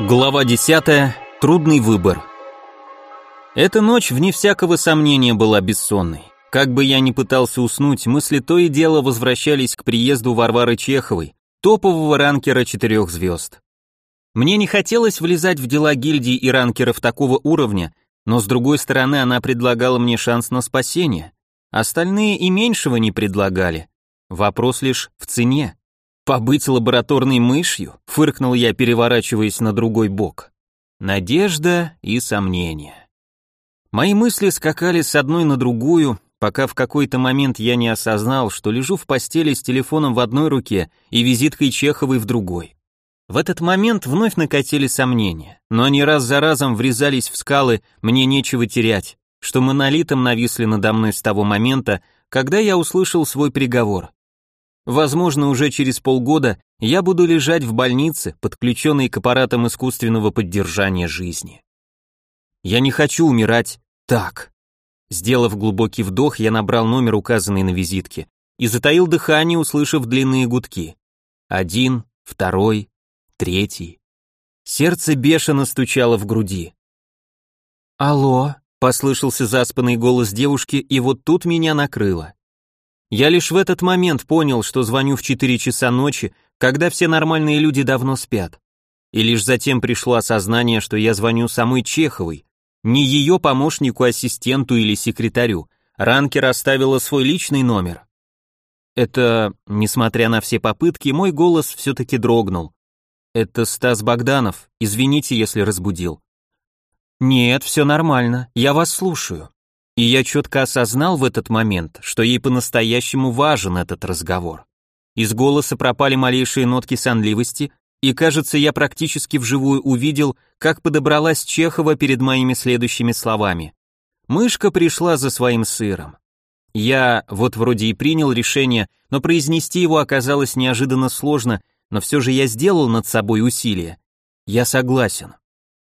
Глава 10. Трудный выбор. Эта ночь, вне всякого сомнения, была бессонной. Как бы я ни пытался уснуть, мысли то и дело возвращались к приезду Варвары Чеховой, топового ранкера четырех звезд. Мне не хотелось влезать в дела гильдии и ранкеров такого уровня, но с другой стороны она предлагала мне шанс на спасение. Остальные и меньшего не предлагали. Вопрос лишь в цене. «Побыть лабораторной мышью?» — фыркнул я, переворачиваясь на другой бок. Надежда и сомнения. Мои мысли скакали с одной на другую, пока в какой-то момент я не осознал, что лежу в постели с телефоном в одной руке и визиткой Чеховой в другой. В этот момент вновь накатили сомнения, но они раз за разом врезались в скалы, мне нечего терять, что монолитом нависли надо мной с того момента, когда я услышал свой приговор. Возможно, уже через полгода я буду лежать в больнице, подключенный к аппаратам искусственного поддержания жизни. Я не хочу умирать так. Сделав глубокий вдох, я набрал номер, указанный на визитке, и затаил дыхание, услышав длинные гудки. Один, второй, третий. Сердце бешено стучало в груди. «Алло», — послышался заспанный голос девушки, и вот тут меня накрыло. Я лишь в этот момент понял, что звоню в 4 часа ночи, когда все нормальные люди давно спят. И лишь затем пришло осознание, что я звоню самой Чеховой, не ее помощнику, ассистенту или секретарю. Ранкер оставила свой личный номер. Это, несмотря на все попытки, мой голос все-таки дрогнул. Это Стас Богданов, извините, если разбудил. Нет, все нормально, я вас слушаю. И я четко осознал в этот момент, что ей по-настоящему важен этот разговор. Из голоса пропали малейшие нотки сонливости, и, кажется, я практически вживую увидел, как подобралась Чехова перед моими следующими словами. Мышка пришла за своим сыром. Я вот вроде и принял решение, но произнести его оказалось неожиданно сложно, но все же я сделал над собой усилие. Я согласен.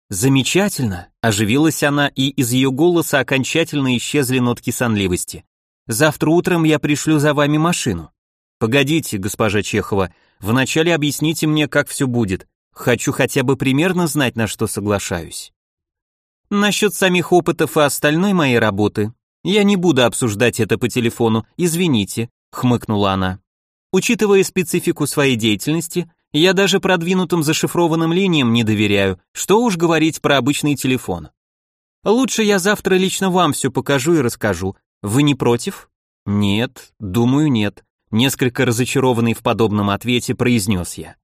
«Замечательно!» – оживилась она, и из ее голоса окончательно исчезли нотки сонливости. «Завтра утром я пришлю за вами машину». «Погодите, госпожа Чехова, вначале объясните мне, как все будет. Хочу хотя бы примерно знать, на что соглашаюсь». «Насчет самих опытов и остальной моей работы, я не буду обсуждать это по телефону, извините», — хмыкнула она. «Учитывая специфику своей деятельности, я даже продвинутым зашифрованным линиям не доверяю, что уж говорить про обычный телефон. Лучше я завтра лично вам все покажу и расскажу. Вы не против? Нет, думаю, нет. Несколько разочарованный в подобном ответе произнес я.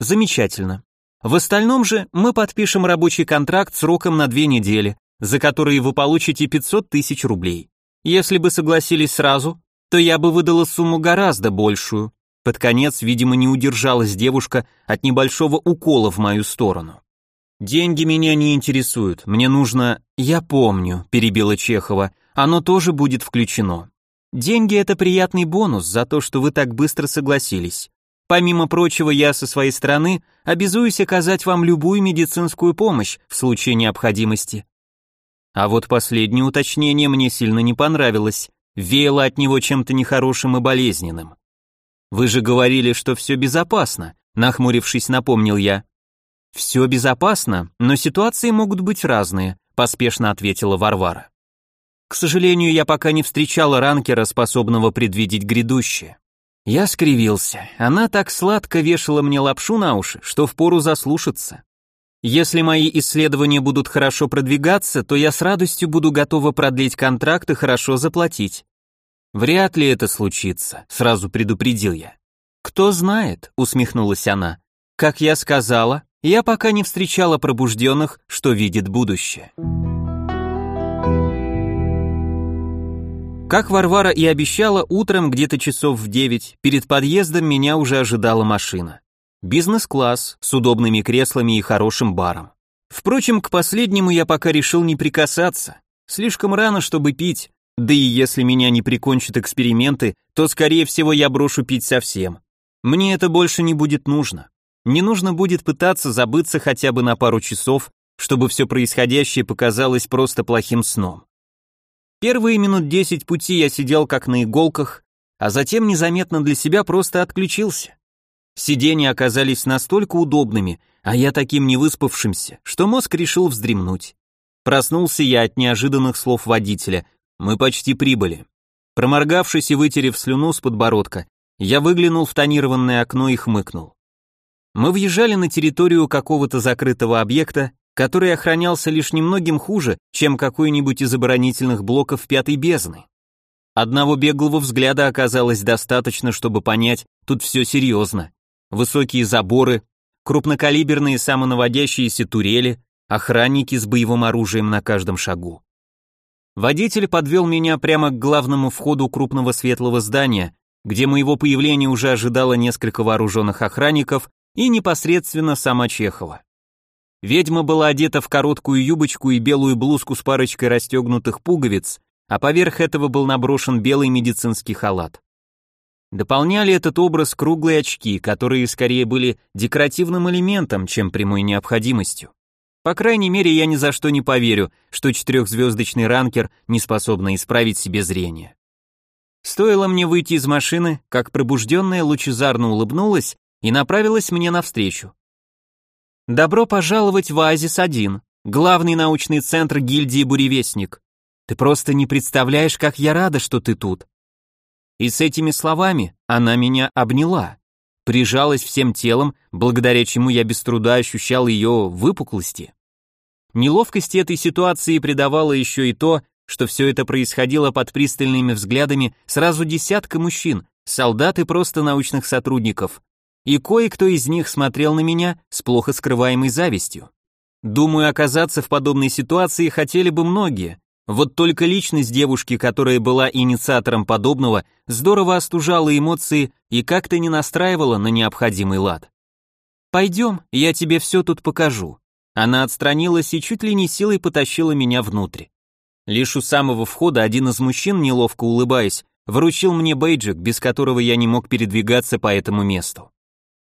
Замечательно. В остальном же мы подпишем рабочий контракт сроком на две недели, за которые вы получите 500 тысяч рублей. Если бы согласились сразу, то я бы выдала сумму гораздо большую. Под конец, видимо, не удержалась девушка от небольшого укола в мою сторону. «Деньги меня не интересуют, мне нужно...» «Я помню», — перебила Чехова, «оно тоже будет включено. Деньги — это приятный бонус за то, что вы так быстро согласились. Помимо прочего, я со своей стороны обязуюсь оказать вам любую медицинскую помощь в случае необходимости». А вот последнее уточнение мне сильно не понравилось, веяло от него чем-то нехорошим и болезненным. Вы же говорили, что все безопасно, нахмурившись, напомнил я. Все безопасно, но ситуации могут быть разные, поспешно ответила Варвара. К сожалению, я пока не встречала ранкера, способного предвидеть грядущее. Я скривился. Она так сладко вешала мне лапшу на уши, что впору заслушаться. Если мои исследования будут хорошо продвигаться, то я с радостью буду готова продлить контракт и хорошо заплатить. Вряд ли это случится, сразу предупредил я. Кто знает, усмехнулась она. Как я сказала, я пока не встречала пробужденных, что видит будущее. Как Варвара и обещала, утром где-то часов в девять перед подъездом меня уже ожидала машина. Бизнес-класс с удобными креслами и хорошим баром. Впрочем, к последнему я пока решил не прикасаться. Слишком рано, чтобы пить, да и если меня не прикончат эксперименты, то скорее всего я брошу пить совсем. Мне это больше не будет нужно. Не нужно будет пытаться забыться хотя бы на пару часов, чтобы все происходящее показалось просто плохим сном. Первые минут десять пути я сидел как на иголках, а затем незаметно для себя просто отключился. Сиденья оказались настолько удобными, а я таким невыспавшимся, что мозг решил вздремнуть. Проснулся я от неожиданных слов водителя. Мы почти прибыли. Проморгавшись и вытерев слюну с подбородка, я выглянул в тонированное окно и хмыкнул. Мы въезжали на территорию какого-то закрытого объекта, который охранялся лишь немногим хуже, чем какой-нибудь из оборонительных блоков пятой бездны. Одного беглого взгляда оказалось достаточно, чтобы понять, тут все серьезно. Высокие заборы, крупнокалиберные самонаводящиеся турели, охранники с боевым оружием на каждом шагу. Водитель подвел меня прямо к главному входу крупного светлого здания, где моего появления уже ожидало несколько вооруженных охранников и непосредственно сама Чехова. Ведьма была одета в короткую юбочку и белую блузку с парочкой расстегнутых пуговиц, а поверх этого был наброшен белый медицинский халат. Дополняли этот образ круглые очки, которые скорее были декоративным элементом, чем прямой необходимостью. По крайней мере, я ни за что не поверю, что четырехзвездочный ранкер не способна исправить себе зрение. Стоило мне выйти из машины, как пробужденная лучезарно улыбнулась и направилась мне навстречу. «Добро пожаловать в Оазис-1, главный научный центр гильдии Буревестник. Ты просто не представляешь, как я рада, что ты тут». И с этими словами она меня обняла прижалась всем телом, благодаря чему я без труда ощущал ее выпуклости. Неловкости этой ситуации придавало еще и то, что все это происходило под пристальными взглядами сразу десятка мужчин, солдат и просто научных сотрудников, и кое-кто из них смотрел на меня с плохо скрываемой завистью. Думаю, оказаться в подобной ситуации хотели бы многие, вот только личность девушки, которая была инициатором подобного, здорово остужала эмоции и как-то не настраивала на необходимый лад. «Пойдем, я тебе все тут покажу». Она отстранилась и чуть ли не силой потащила меня внутрь. Лишь у самого входа один из мужчин, неловко улыбаясь, вручил мне бейджик, без которого я не мог передвигаться по этому месту.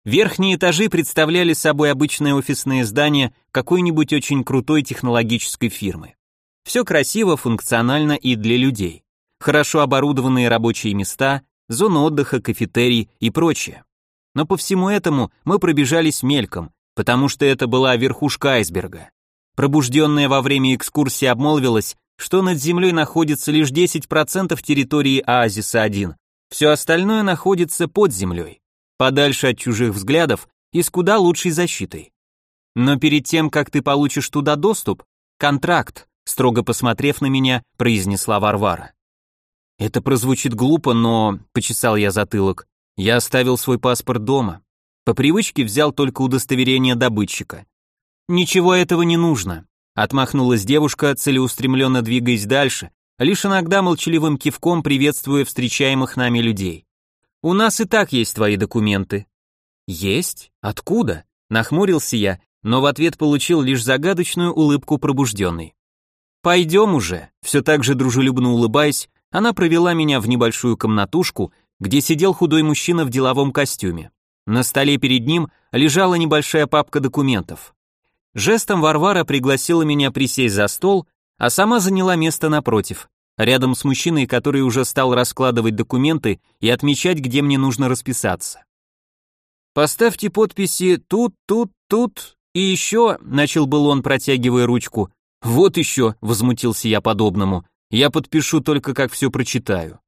Верхние этажи представляли собой обычное офисное здание какой-нибудь очень крутой технологической фирмы. Все красиво, функционально и для людей. Хорошо оборудованные рабочие места, зона отдыха, кафетерий и прочее. Но по всему этому мы пробежались мельком, потому что это была верхушка айсберга. Пробужденная во время экскурсии обмолвилась, что над землей находится лишь 10% территории Оазиса-1, все остальное находится под землей, подальше от чужих взглядов и с куда лучшей защитой. Но перед тем, как ты получишь туда доступ, контракт, строго посмотрев на меня, произнесла Варвара. Это прозвучит глупо, но, почесал я затылок, я оставил свой паспорт дома. По привычке взял только удостоверение добытчика. Ничего этого не нужно, отмахнулась девушка, целеустремленно двигаясь дальше, лишь иногда молчаливым кивком приветствуя встречаемых нами людей. У нас и так есть твои документы. Есть? Откуда? Нахмурился я, но в ответ получил лишь загадочную улыбку пробужденной. «Пойдем уже», все так же дружелюбно улыбаясь, она провела меня в небольшую комнатушку, где сидел худой мужчина в деловом костюме. На столе перед ним лежала небольшая папка документов. Жестом Варвара пригласила меня присесть за стол, а сама заняла место напротив, рядом с мужчиной, который уже стал раскладывать документы и отмечать, где мне нужно расписаться. «Поставьте подписи тут, тут, тут и еще», — начал был он, протягивая ручку, «Вот еще», — возмутился я подобному, «я подпишу только, как все прочитаю».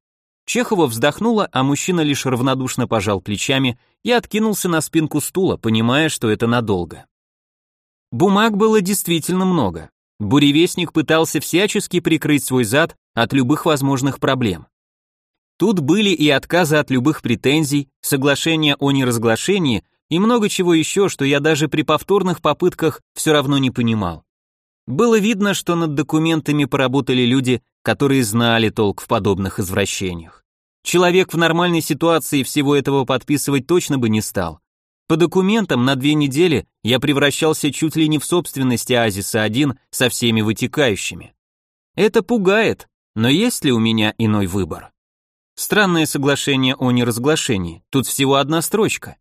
Чехова вздохнула, а мужчина лишь равнодушно пожал плечами и откинулся на спинку стула, понимая, что это надолго. Бумаг было действительно много. Буревестник пытался всячески прикрыть свой зад от любых возможных проблем. Тут были и отказы от любых претензий, соглашения о неразглашении и много чего еще, что я даже при повторных попытках все равно не понимал. Было видно, что над документами поработали люди, которые знали толк в подобных извращениях. Человек в нормальной ситуации всего этого подписывать точно бы не стал. По документам на две недели я превращался чуть ли не в собственности Азиса-1 со всеми вытекающими. Это пугает, но есть ли у меня иной выбор? Странное соглашение о неразглашении, тут всего одна строчка.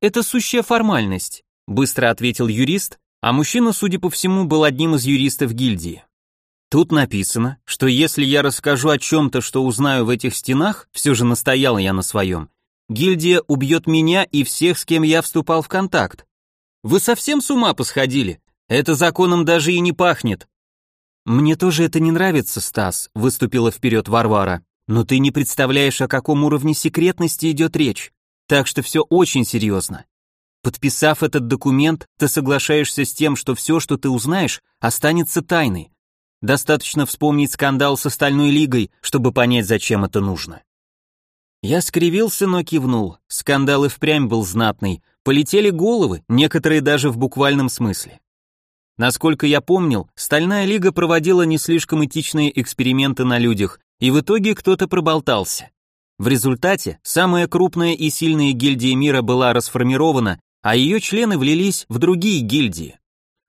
Это сущая формальность, быстро ответил юрист, а мужчина, судя по всему, был одним из юристов гильдии. Тут написано, что если я расскажу о чем-то, что узнаю в этих стенах, все же настоял я на своем, гильдия убьет меня и всех, с кем я вступал в контакт. Вы совсем с ума посходили? Это законом даже и не пахнет. Мне тоже это не нравится, Стас, выступила вперед Варвара. Но ты не представляешь, о каком уровне секретности идет речь. Так что все очень серьезно. Подписав этот документ, ты соглашаешься с тем, что все, что ты узнаешь, останется тайной. Достаточно вспомнить скандал с остальной лигой, чтобы понять, зачем это нужно. Я скривился, но кивнул. Скандал и впрямь был знатный. Полетели головы, некоторые даже в буквальном смысле. Насколько я помнил, Стальная Лига проводила не слишком этичные эксперименты на людях, и в итоге кто-то проболтался. В результате самая крупная и сильная гильдия мира была расформирована, а ее члены влились в другие гильдии.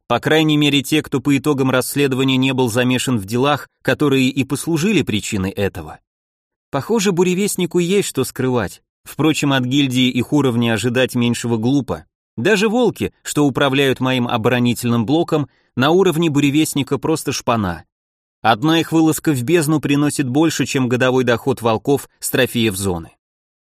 По крайней мере, те, кто по итогам расследования не был замешан в делах, которые и послужили причиной этого. Похоже, буревестнику есть что скрывать. Впрочем, от гильдии их уровня ожидать меньшего глупо. Даже волки, что управляют моим оборонительным блоком, на уровне буревестника просто шпана. Одна их вылазка в бездну приносит больше, чем годовой доход волков с трофеев зоны.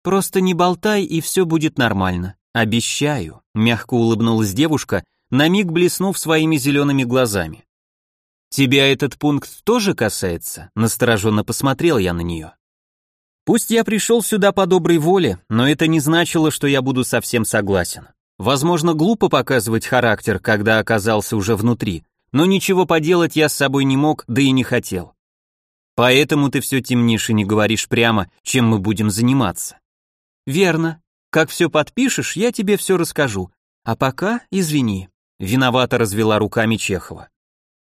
Просто не болтай, и все будет нормально. Обещаю, мягко улыбнулась девушка, на миг блеснув своими зелеными глазами. «Тебя этот пункт тоже касается?» — настороженно посмотрел я на нее. Пусть я пришел сюда по доброй воле, но это не значило, что я буду совсем согласен. Возможно, глупо показывать характер, когда оказался уже внутри, но ничего поделать я с собой не мог, да и не хотел. Поэтому ты все темнишь и не говоришь прямо, чем мы будем заниматься. Верно. Как все подпишешь, я тебе все расскажу. А пока, извини. Виновато развела руками Чехова.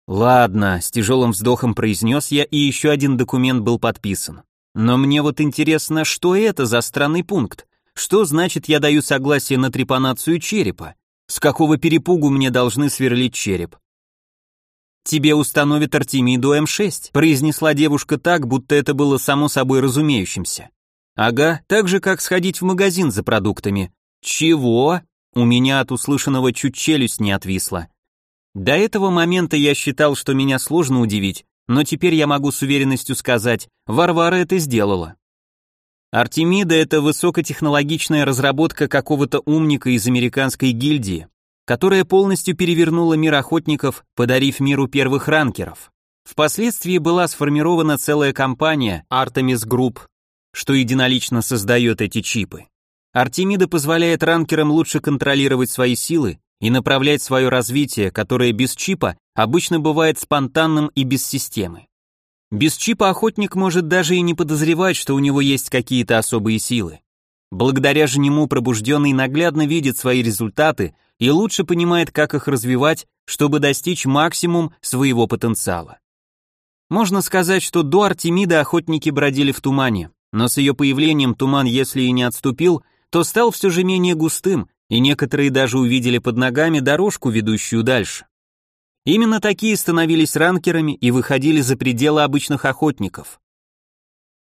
Ладно, с тяжелым вздохом произнес я, и еще один документ был подписан. Но мне вот интересно, что это за странный пункт? Что значит я даю согласие на трепанацию черепа? С какого перепугу мне должны сверлить череп? Тебе установят Артемиду М6, произнесла девушка так, будто это было само собой разумеющимся. Ага, так же как сходить в магазин за продуктами. Чего? У меня от услышанного чуть челюсть не отвисла. До этого момента я считал, что меня сложно удивить, но теперь я могу с уверенностью сказать, Варвара это сделала. Артемида — это высокотехнологичная разработка какого-то умника из американской гильдии, которая полностью перевернула мир охотников, подарив миру первых ранкеров. Впоследствии была сформирована целая компания Artemis Group, что единолично создает эти чипы. Артемида позволяет ранкерам лучше контролировать свои силы и направлять свое развитие, которое без чипа обычно бывает спонтанным и без системы. Без чипа охотник может даже и не подозревать, что у него есть какие-то особые силы. Благодаря же нему пробужденный наглядно видит свои результаты и лучше понимает, как их развивать, чтобы достичь максимум своего потенциала. Можно сказать, что до Артемида охотники бродили в тумане, но с ее появлением туман, если и не отступил, то стал все же менее густым, и некоторые даже увидели под ногами дорожку, ведущую дальше. Именно такие становились ранкерами и выходили за пределы обычных охотников.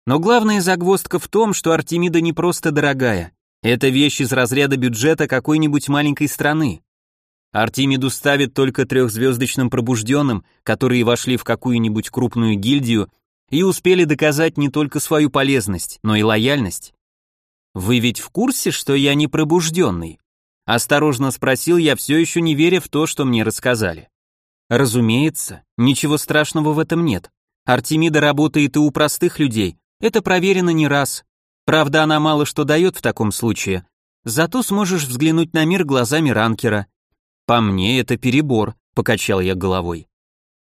Но главная загвоздка в том, что Артемида не просто дорогая, это вещь из разряда бюджета какой-нибудь маленькой страны. Артемиду ставят только трехзвездочным пробужденным, которые вошли в какую-нибудь крупную гильдию и успели доказать не только свою полезность, но и лояльность. «Вы ведь в курсе, что я не пробужденный?» Осторожно спросил я, все еще не веря в то, что мне рассказали. Разумеется, ничего страшного в этом нет. Артемида работает и у простых людей, это проверено не раз. Правда, она мало что дает в таком случае. Зато сможешь взглянуть на мир глазами ранкера. По мне это перебор, покачал я головой.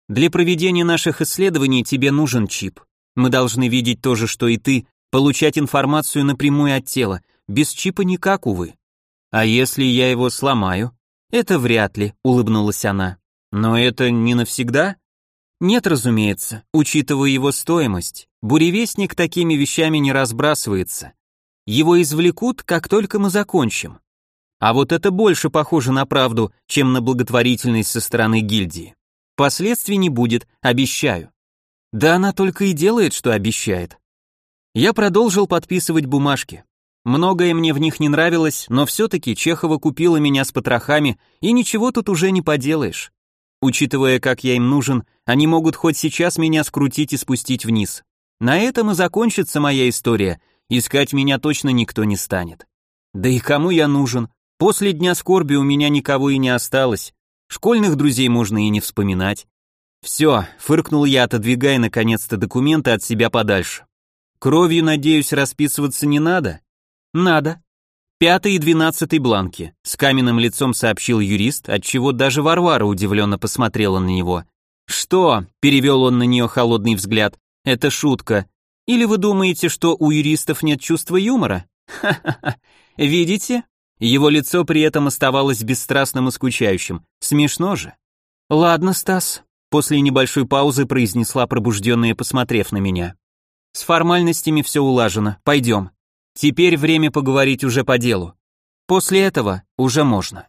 Для проведения наших исследований тебе нужен чип. Мы должны видеть то же, что и ты, Получать информацию напрямую от тела, без чипа никак, увы. А если я его сломаю? Это вряд ли, улыбнулась она. Но это не навсегда? Нет, разумеется, учитывая его стоимость. Буревестник такими вещами не разбрасывается. Его извлекут, как только мы закончим. А вот это больше похоже на правду, чем на благотворительность со стороны гильдии. Последствий не будет, обещаю. Да она только и делает, что обещает. Я продолжил подписывать бумажки. Многое мне в них не нравилось, но все-таки Чехова купила меня с потрохами, и ничего тут уже не поделаешь. Учитывая, как я им нужен, они могут хоть сейчас меня скрутить и спустить вниз. На этом и закончится моя история. Искать меня точно никто не станет. Да и кому я нужен? После дня скорби у меня никого и не осталось. Школьных друзей можно и не вспоминать. Все, фыркнул я, отодвигая наконец-то документы от себя подальше. Кровью, надеюсь, расписываться не надо? Надо. Пятый и двенадцатый бланки, с каменным лицом сообщил юрист, отчего даже Варвара удивленно посмотрела на него. Что? перевел он на нее холодный взгляд. Это шутка. Или вы думаете, что у юристов нет чувства юмора? Ха-ха-ха. Видите? Его лицо при этом оставалось бесстрастным и скучающим. Смешно же. Ладно, Стас, после небольшой паузы произнесла пробужденная, посмотрев на меня. С формальностями все улажено, пойдем. Теперь время поговорить уже по делу. После этого уже можно.